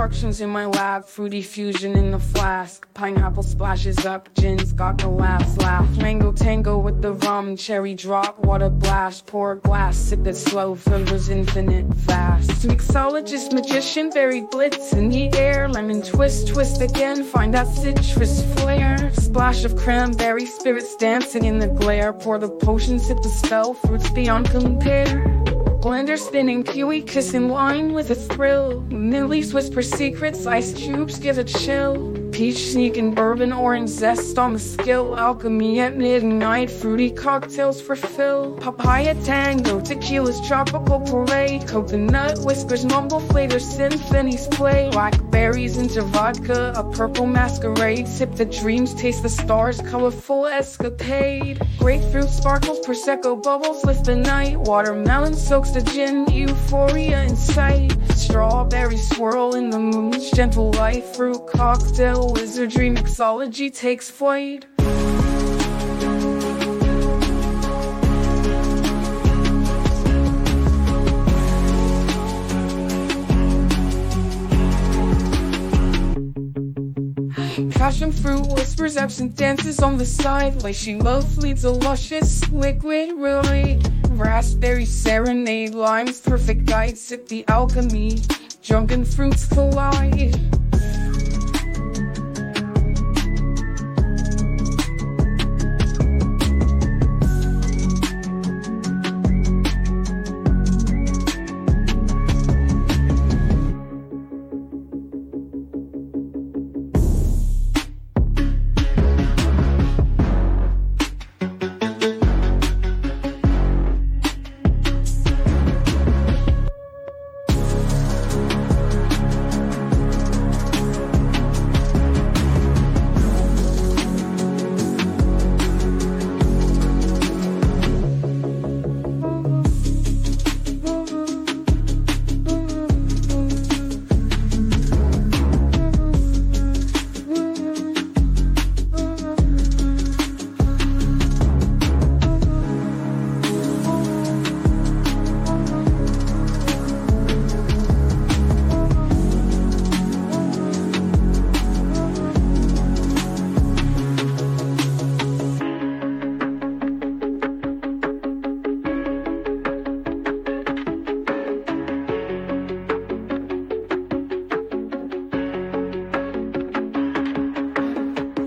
concoctions in my lab. Fruity fusion in the flask. Pineapple splashes up, gin's got the laughs laugh. Mango tango with the rum, cherry drop, water blast. Pour glass, sip it slow, flavors infinite fast. Mixologist, magician, berry blitz in the air. Lemon twist, twist again, find that citrus flair. Splash of cranberry, spirits dancing in the glare. Pour the potion, sip the spell, fruits beyond compare. Blender spinning, kiwi kissing wine with a thrill. Millie's whisper secrets, ice cubes give a chill. Peach sneaking bourbon, orange zest on the skill. Alchemy at midnight, fruity cocktails for fill. Papaya tango, tequila's tropical parade. Coconut whispers, mumble flavors, symphonies play. Blackberries into vodka, a purple masquerade. Sip the dreams, taste the stars, colorful escapade. Grapefruit sparkles, prosecco bubbles, lift the night. Watermelon soaks the gin, euphoria in sight. Strawberry swirl in the moon's gentle light. Fruit cocktail, wizardry, mixology takes flight. Passion fruit whispers, absinthe dances on the side. Lychee love leads a luscious liquid ride. Raspberry serenade, lime's perfect guide. Sip the alchemy, drunken fruits collide.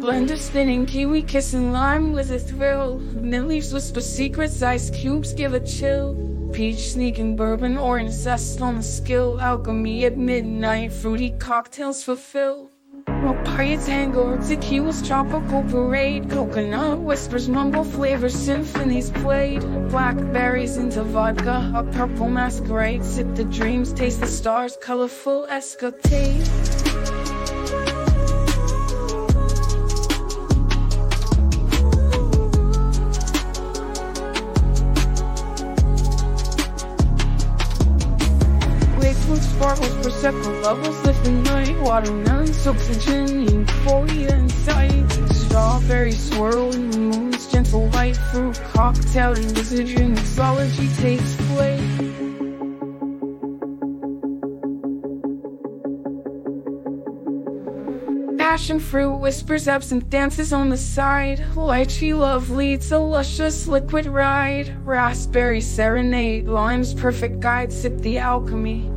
Blender spinning, kiwi kissing lime with a thrill. Millie's whisper secrets, ice cubes give a chill. Peach sneaking bourbon, orange zest on the skill. Alchemy at midnight, fruity cocktails fulfill. Papaya tango, tequila's tropical parade. Coconut whispers, mumble flavors, symphonies played. Blackberries into vodka, a purple masquerade. Sip the dreams, taste the stars, colorful escapade. Prosecco levels lift the night. Watermelon soaks the gin, euphoria in sight. Strawberry swirl in the moon's gentle light. Fruit cocktail and wizardry mixology takes place. Passion fruit whispers absinthe dances on the side. Lychee love leads a luscious liquid ride. Raspberry serenade, lime's perfect guide. Sip the alchemy,